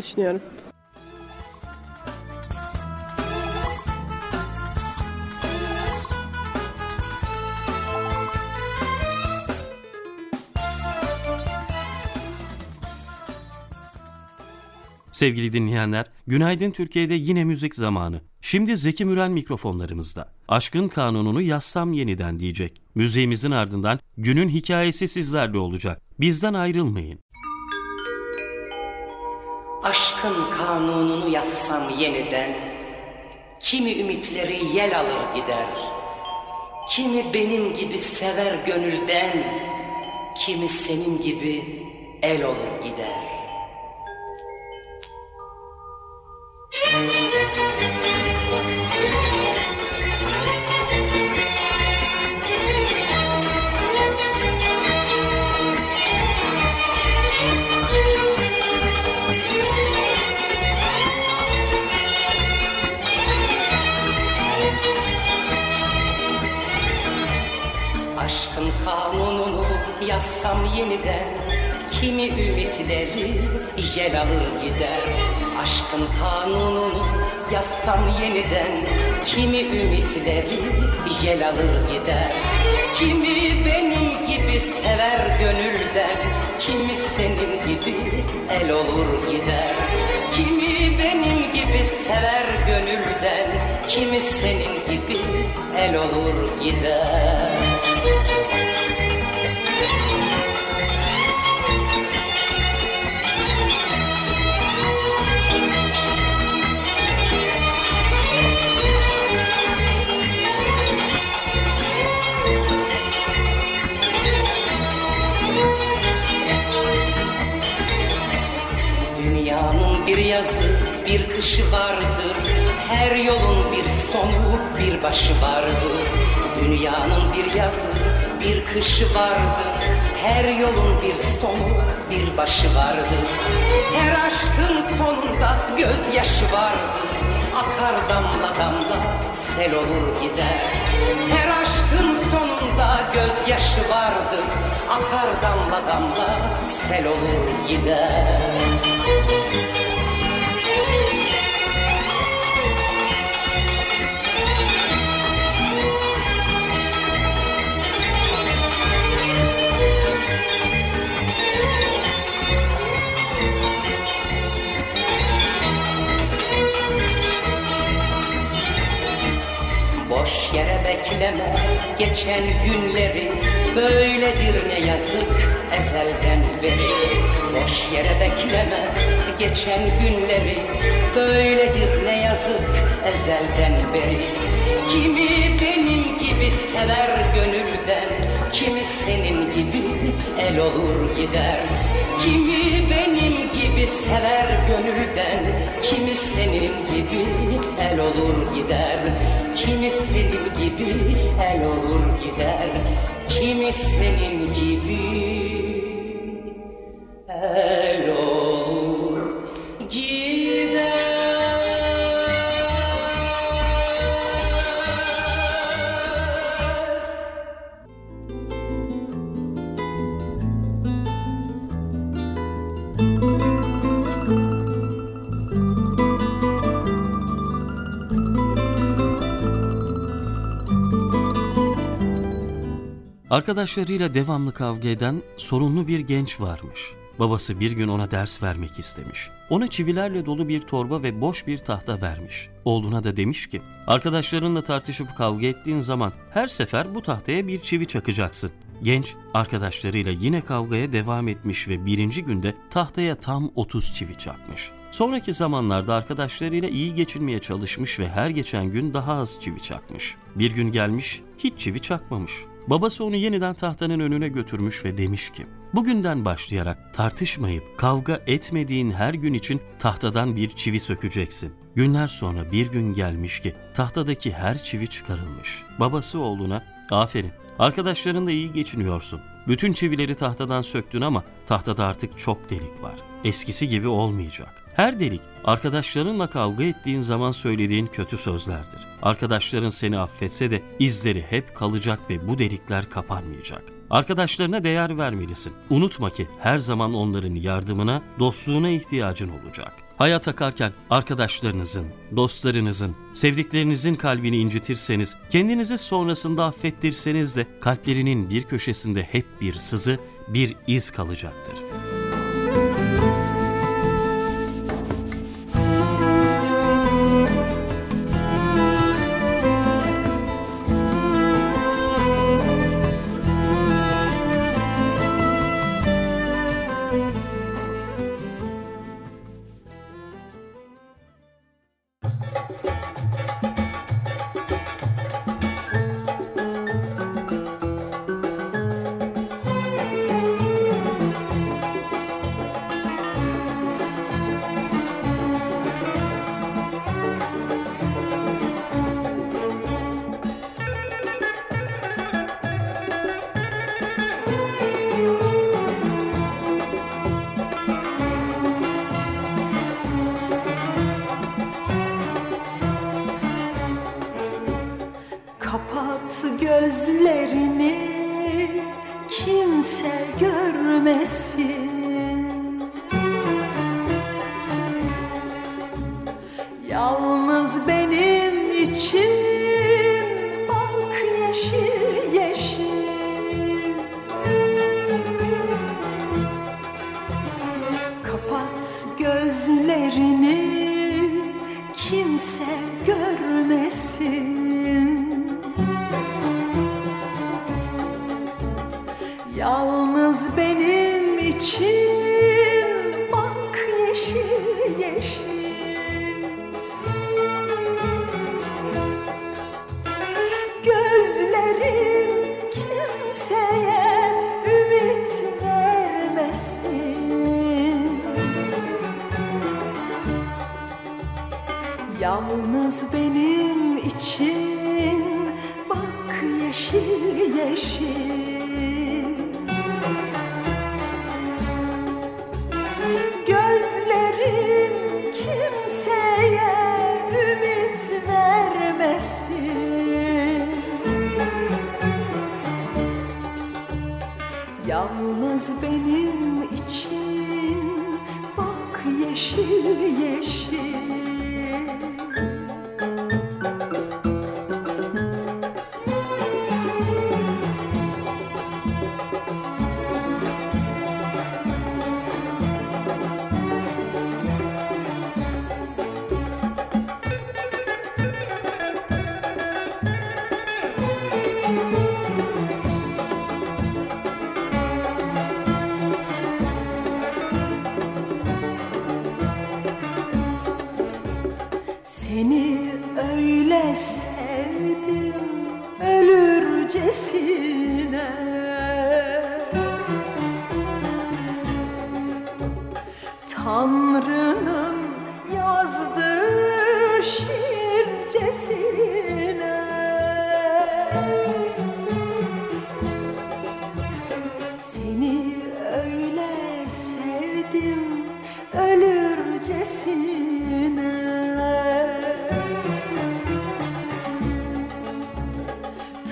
düşünüyorum. Sevgili dinleyenler, Günaydın Türkiye'de yine müzik zamanı. Şimdi Zeki Müren mikrofonlarımızda. Aşkın kanununu yazsam yeniden diyecek. Müziğimizin ardından günün hikayesi sizlerle olacak. Bizden ayrılmayın. Aşkın kanununu yazsam yeniden Kimi ümitleri yel alır gider. Kimi benim gibi sever gönülden Kimi senin gibi el olur gider yeniden. Kimi ümitleri yel alır gider. Aşkın kanununu yazsam yeniden. Kimi ümitleri yel alır gider. Kimi benim gibi sever gönülden. Kimi senin gibi el olur gider. Kimi benim gibi sever gönülden. Kimi senin gibi el olur gider yazı, bir kışı vardır. Her yolun bir sonu, bir başı vardır. Dünyanın bir yazı, bir kışı vardır. Her yolun bir sonu, bir başı vardır. Her aşkın sonunda gözyaşı vardır. Akar damla damla, sel olur gider. Her aşkın sonunda gözyaşı vardır. Akar damla damla, sel olur gider. Boş yere bekleme geçen günleri Böyledir ne yazık ezelden beri Boş yere bekleme. Geçen günleri Böyledir ne yazık ezelden beri. Kimi benim gibi sever gönülden Kimi senin gibi el olur gider. Kimi benim gibi sever gönülden Kimi senin gibi el olur gider. Kimi senin gibi el olur gider Kimi senin gibi Arkadaşlarıyla devamlı kavga eden sorunlu bir genç varmış. Babası bir gün ona ders vermek istemiş. Ona çivilerle dolu bir torba ve boş bir tahta vermiş. Oğluna da demiş ki, arkadaşlarınla tartışıp kavga ettiğin zaman her sefer bu tahtaya bir çivi çakacaksın. Genç arkadaşlarıyla yine kavgaya devam etmiş ve birinci günde tahtaya tam 30 çivi çakmış. Sonraki zamanlarda arkadaşlarıyla iyi geçinmeye çalışmış ve her geçen gün daha az çivi çakmış. Bir gün gelmiş hiç çivi çakmamış. Babası onu yeniden tahtanın önüne götürmüş ve demiş ki, bugünden başlayarak tartışmayıp kavga etmediğin her gün için tahtadan bir çivi sökeceksin. Günler sonra bir gün gelmiş ki tahtadaki her çivi çıkarılmış. Babası oğluna, aferin arkadaşlarınla iyi geçiniyorsun. Bütün çivileri tahtadan söktün ama tahtada artık çok delik var. Eskisi gibi olmayacak. Her delik arkadaşlarınla kavga ettiğin zaman söylediğin kötü sözlerdir. Arkadaşların seni affetse de izleri hep kalacak ve bu delikler kapanmayacak. Arkadaşlarına değer vermelisin. Unutma ki her zaman onların yardımına, dostluğuna ihtiyacın olacak. Hayat akarken arkadaşlarınızın, dostlarınızın, sevdiklerinizin kalbini incitirseniz, kendinizi sonrasında affettirseniz de kalplerinin bir köşesinde hep bir sızı, bir iz kalacaktır. Yalnız benim için bak yeşil yeşil. Gözlerim kimseye ümit vermesin. Yalnız Tanrı'nın yazdığı şiircesine. Seni öyle sevdim ölürcesine.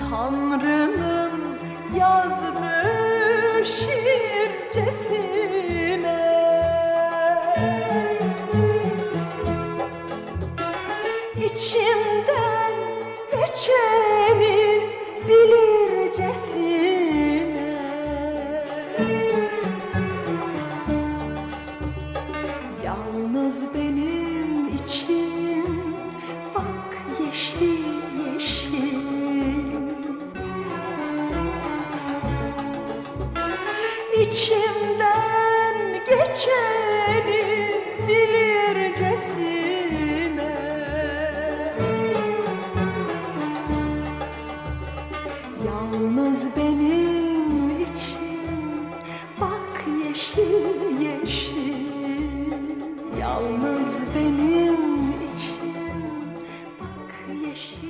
Tanrı'nın yazdığı şiircesine İçimden geçeni bilircesine. Yalnız benim için bak yeşil yeşil. Yalnız benim için bak yeşil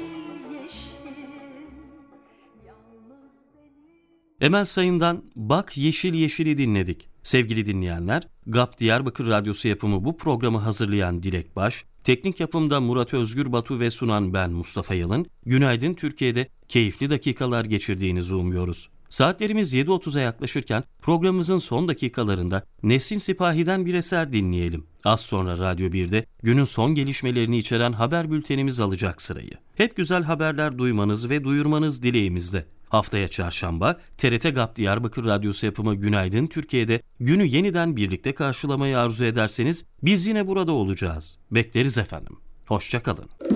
Emel Sayın'dan Bak Yeşil Yeşil'i dinledik. Sevgili dinleyenler, GAP Diyarbakır Radyosu yapımı bu programı hazırlayan Dilek Baş, teknik yapımda Murat Özgür Batu ve sunan ben Mustafa Yalın, Günaydın Türkiye'de keyifli dakikalar geçirdiğinizi umuyoruz. Saatlerimiz 7.30'a yaklaşırken programımızın son dakikalarında Nesin Sipahi'den bir eser dinleyelim. Az sonra Radyo 1'de günün son gelişmelerini içeren haber bültenimiz alacak sırayı. Hep güzel haberler duymanız ve duyurmanız dileğimizde. Haftaya çarşamba TRT GAP Diyarbakır Radyosu yapımı Günaydın Türkiye'de günü yeniden birlikte karşılamayı arzu ederseniz biz yine burada olacağız. Bekleriz efendim. Hoşçakalın.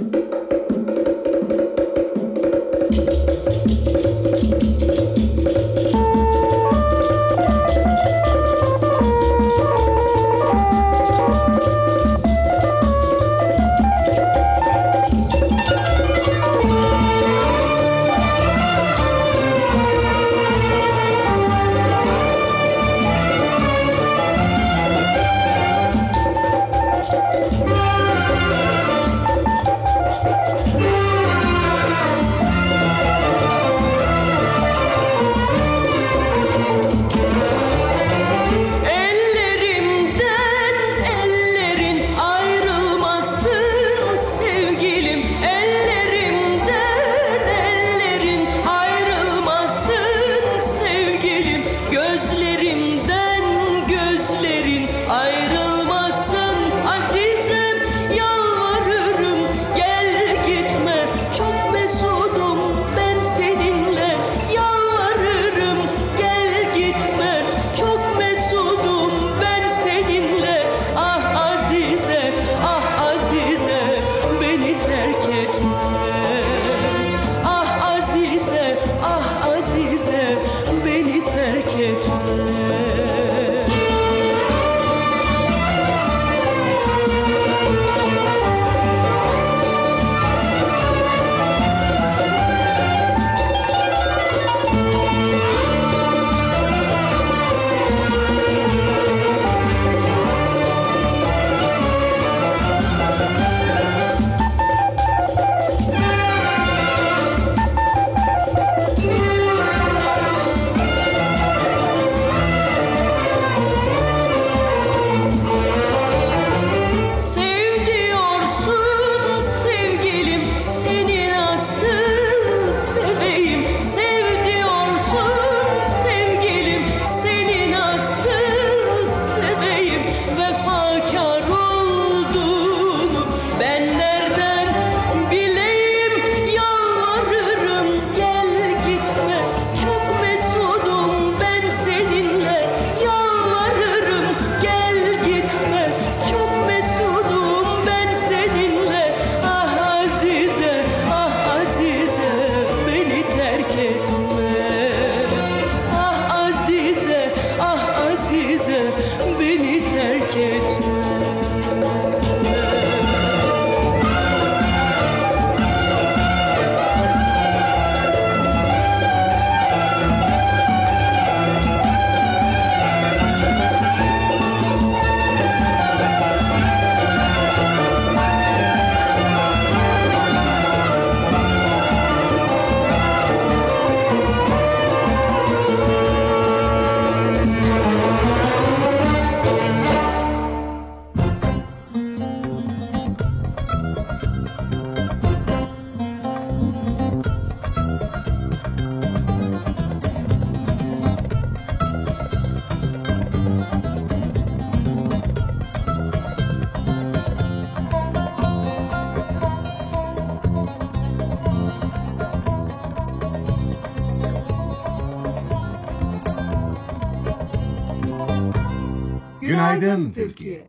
Günaydın Türkiye.